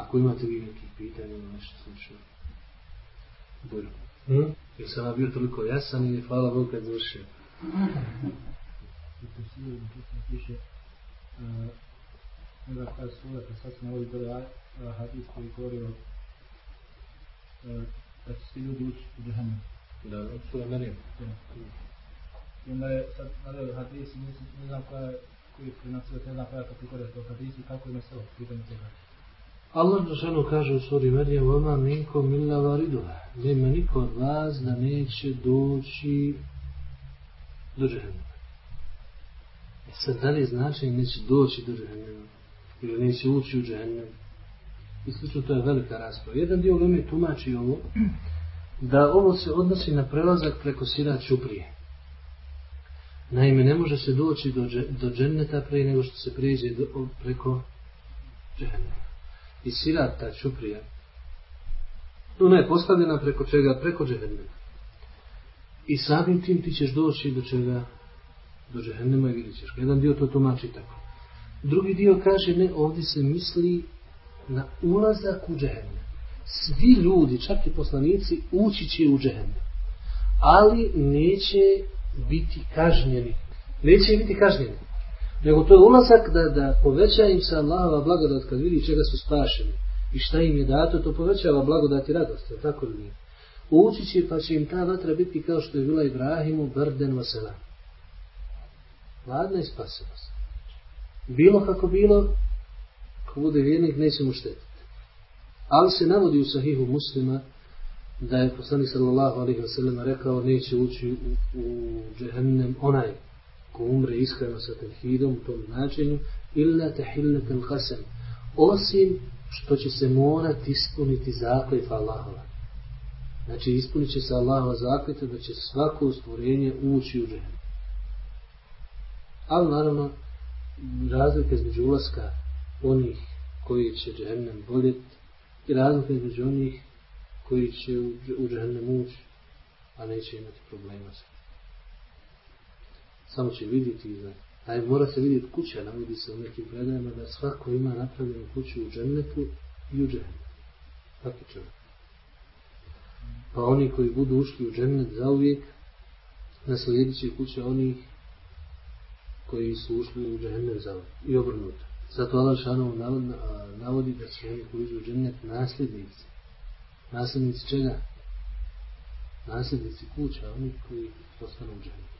Ako imate vi neki pitanje ili nešto slično. Bujro. Hm? Jer sam vam bio toliko jasan i hvala Bogu kad završio. U tefsiru piše Eva koja sura, pa sad se navodi gore hadis koji govori o da će svi ljudi ući u džahenu. Da, sura Marijem. I onda je sad navio hadis, ne znam koja je koji je prenosio, ne znam koja kategorija to hadisi, kako je meselo, pitanje toga. Allah Đelšanu kaže u suri Marijem, Vama minko milla variduha. Nema niko od vas da neće doći do džehennema. E sad, da li znači neće doći do džehennema? Ili neće ući u džehennem? I slično, to je velika rasprava. Jedan dio Leme tumači ovo, da ovo se odnosi na prelazak preko sira čuprije. Naime, ne može se doći do, do dženneta prije nego što se prijeđe do, preko džehennema. I sirat ta čuprija, ona je postavljena preko čega? Preko džehennema. I samim tim ti ćeš doći do čega? Do džehennema i vidjet ćeš. Jedan dio to tumači tako. Drugi dio kaže, ne, ovdje se misli na ulazak u džehennem. Svi ljudi, čak i poslanici, ući će u džehennem. Ali neće biti kažnjeni. Neće biti kažnjeni. Nego to je ulazak da, da poveća im se Allahova blagodat kad vidi čega su spašeni. I šta im je dato, to povećava blagodat i radost. Tako li nije? Ući će pa će im ta vatra biti kao što je bila Ibrahimu Brden Vasela. Ladna i spasila se. Bilo kako bilo, ko bude vjernik, neće mu štetiti. Ali se navodi u sahihu muslima da je poslanik sallallahu alaihi wa sallam rekao neće ući u, u džehennem onaj ko umre iskreno sa tevhidom u tom značenju illa tahillat al qasam osim što će se morati ispuniti zakletva Allahova. Znači ispunit će se Allahova zakletva da će svako stvorenje ući u džehennem. Ali naravno razlika između ulaska onih koji će džehennem voljeti i razlika između onih koji će u, u džehennem ući, a neće imati problema sa Samo će vidjeti i znati. A mora se vidjeti kuća, navodi se u nekim predajama da svako ima napravljenu kuću u džennetu i u džennetu. Tako čovjek. Pa oni koji budu ušli u džennet za uvijek, naslijedit će kuća onih koji su ušli u džennet za uvijek. I obrnuto. Zato Allah Šanov navodi da su oni koji uđu u džennet nasljednici. Nasljednici čega? Nasljednici kuća, oni koji postanu u džennetu.